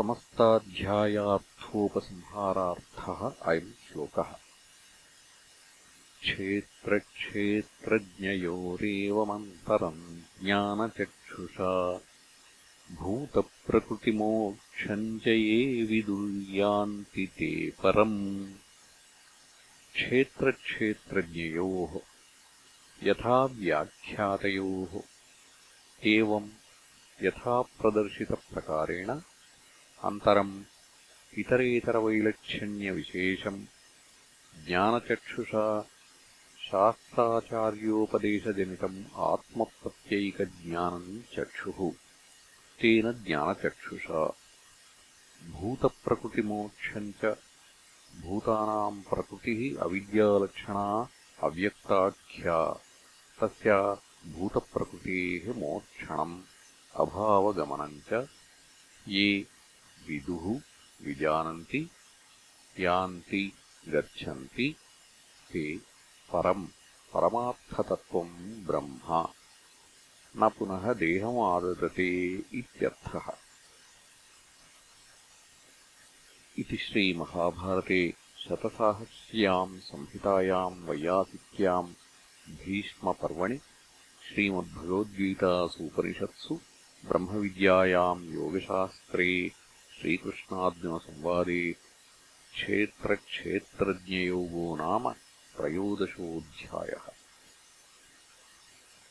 समस्ताध्यायार्थोपसंहारार्थः अयम् श्लोकः। क्षेत्रक्षेत्रज्ञयोरेवमन्तरम् ज्ञानचक्षुषा भूतप्रकृतिमोक्षम् च ये विदुर्यान्ति ते परम्। क्षेत्रक्षेत्रज्ञयोः यथा व्याख्यातयोः एवम् यथा प्रदर्शितप्रकारेण अन्तरम् इतरेतरवैलक्षण्यविशेषम् ज्ञानचक्षुषा शास्त्राचार्योपदेशजनितम् आत्मप्रत्यैकज्ञानम् चक्षुः। तेन ज्ञानचक्षुषा। भूतप्रकृतिमोक्षम् च भूतानाम् प्रकृतिः अविद्यालक्षणा अव्यक्ताख्या। तस्या भूतप्रकृतेः मोक्षणम्। अभावगमनम् च ये विदुः विजानन्ति यान्ति गच्छन्ति ते परम् परमार्थतत्त्वम् ब्रह्म। न पुनः देहमाददते इत्यर्थः। इति श्रीमहाभारते शतसाहस्र्याम् संहितायाम् वैयासिक्याम् भीष्मपर्वणि श्रीमद्भगवद्गीतासूपनिषत्सु ब्रह्मविद्यायाम् योगशास्त्रे श्रीकृष्णार्जुनसंवादे क्षेत्रक्षेत्रज्ञयोगो नाम त्रयोदशोऽध्यायः